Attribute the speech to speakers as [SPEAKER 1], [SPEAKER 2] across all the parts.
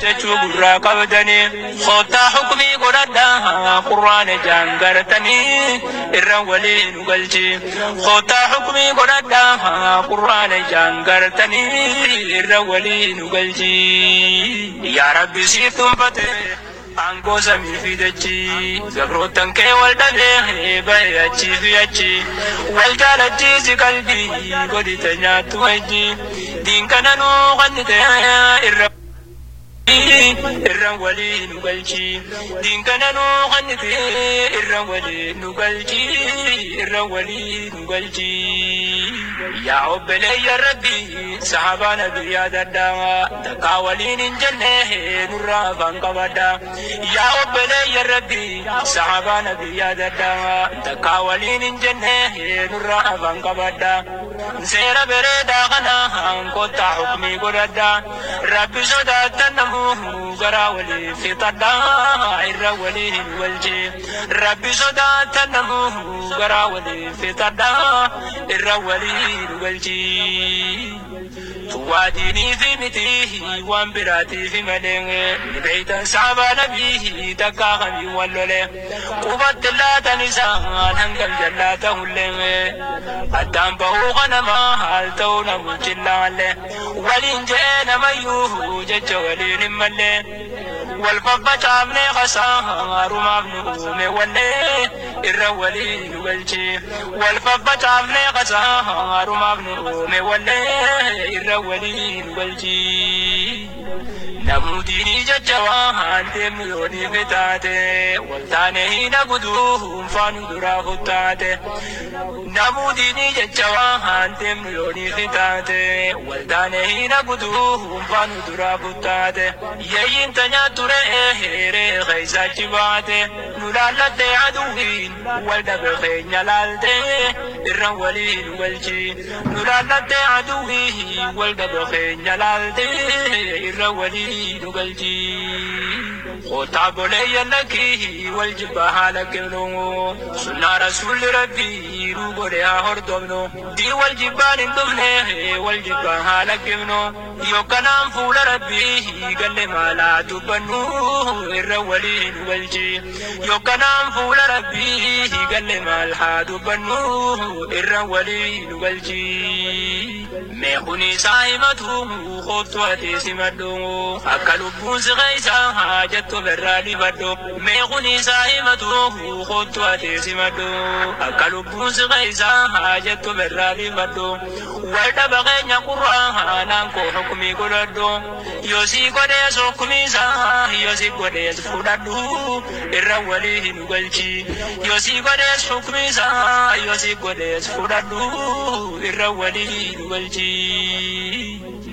[SPEAKER 1] jechuu gurraa qabdanii soottaa hukumii godhadhaa qurraana jaangartanii irra walii nu galchi soottaa hukumii godhadhaa qurraana jaangartanii irra walii nu galchi yaa rabbi siif tunfate Angoo samii fidachi gabroottan kee wal dhabee bahee achii fi achi wal jaalachiisi qalbii godhite nyaattu wajji diinkananuu kan ta'e irra. irraan walii nu galchi dinkana nuu qannite irraan walii nu galchi irraan walii nu galchi yaa obbeleeyya rabbi sahabaa nabi yaadadhaa takkaa waliin hin jenne nurraa afaan qabadha yaa obbeleeyya rabbi sahabaa nabi yaadadhaa takkaa waliin hin jenne nurraa afaan qabadha seera bereedaa kana kottaa hukmii godhadhaa الرب جداد تنموه غراولي في طلع الرولي الولجي رب جداد تنموه garaa waliin fixadhaa irra walii dhugalchii. Tuwaa diiniifi mitiihi waan biraatiifi malee beeytan saaba nabiihi takkaa kamii wal lole qubatti laatan isaan hangam jallaa tahullee addaan bahuu kanamaa haal ta'uu namu chillaalle waliin jee namayyuu jecha waliin hin mallee. والبابا من خسار ومظلوم ولي الرولي والجي والبابا من خسار ومظلوم ولي الرولي والجي namuudini jajjabaa hantee miliyoonii fi taate waltaanee hin guduun faanu duraa futtaate namoonni jecha waan haantee miliyoonii taate waldaanee hin guutuu hunfaan duraa buttaate yeeyyiin tanyaa ture heeree keessachi baate nu laallatte aduufiin waldabe keenya laalte irraan waliin walchi nu laallatte aduufiin waldabe keenya laalte irraan waliin walchi. وطاب لي نكيه والجبها لكنو سنة رسول ربي روغو لها هردومنو دي والجبان اندمنه والجبها لكنو يو كنام فول ربي قل ما لا تبنو الرولين والجي يو كنام فول ربي قل ما لا تبنو الرولين والجي ميخوني سايمته خطوتي سمدو أكل بوز غيسا حاجتهم ofirraa dhiifadhu mee kun isaa himatu huuqotu atee simadhu akka lubbuun siqa isaa haa jettu ofirraa dhiifadhu waldhaba keenya qurraa haanaan koo kudado. godhadhu yoo si godhees hukumii isaa yoo si godhees fudhadhu irra walii hin galchi yoo si godhees hukumii isaa yoo si godhees irra walii hin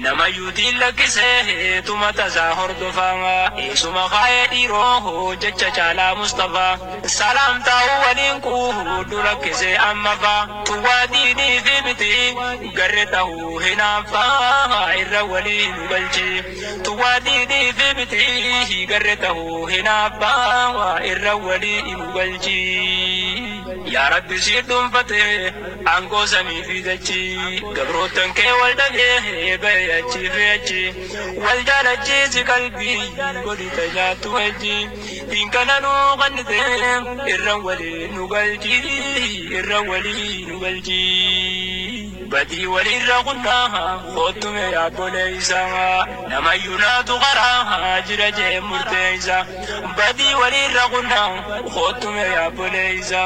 [SPEAKER 1] nama yuutiin lakkisee heetuma tasaa hordofama eesuma faaya dhiiroo hojjecha caalaa mustafaa salaam taa'u waliin kuuhu durakkisee ammafa tuwaa diinii fi miti garre ta'uu hinaafaa irra waliin galchi tuwaa diinii fi miti garre ta'uu hinaafaa irra waliin galchi. yaa rabbi si dhuunfatee aangoo samii fiigachi gabroottan kee wal dhalee bahee achi fi achi wal jaalachiisi qalbii godhita nyaattu hajji diinkananuu qannitee irra walii nu galchi irra walii nu galchi. بدري وليرا قنتاها قوتم يا قليسا نما يناد غراها جرجع مرتيسا بدري وليرا قنتاها قوتم يا قليسا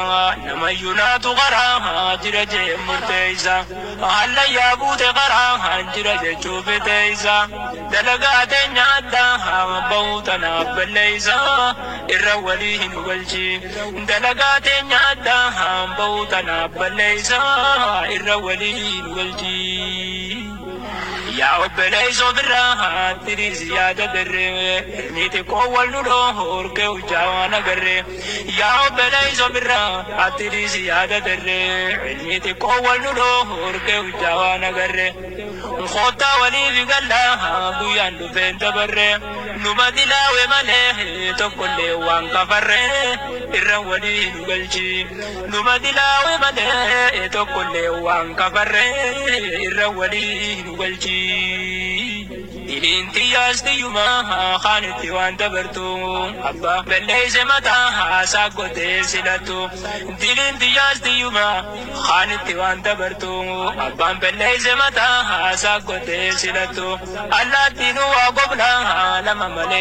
[SPEAKER 1] نما يناد غراها جرجع مرتيسا هلا يا بوت غراها جرجع شوفتيسا دلقات نعداها بوتنا بليسا إرا وليهن دلقات نعداها بوتنا بليسا إرا الجيل والجيل يا ربنا يزوب الراحة تري زيادة دري نيتي أول نور كوجاوانا قري يا ربنا يزوب الراحة تري زيادة دري ميتك أول نور كوجاوانا قري خطا ولي في قلها بويان دفين تبري numa dilaawe malee tokkollee waan qafarree irra walii nu galchi numa dilaawe malee tokkollee waan qafarree ሂንትያስትዩማ ኻንtti waan dabartu አባ በለይሴ መታ ሳጎቴ ሲለቱ ዲሊንትያስትዩማ ኻንtti waan dabarቱ አባን በለይሴ መታ ሳጎቴ ሲለቱ አላቲኑ ዋጎብና ለመመሌ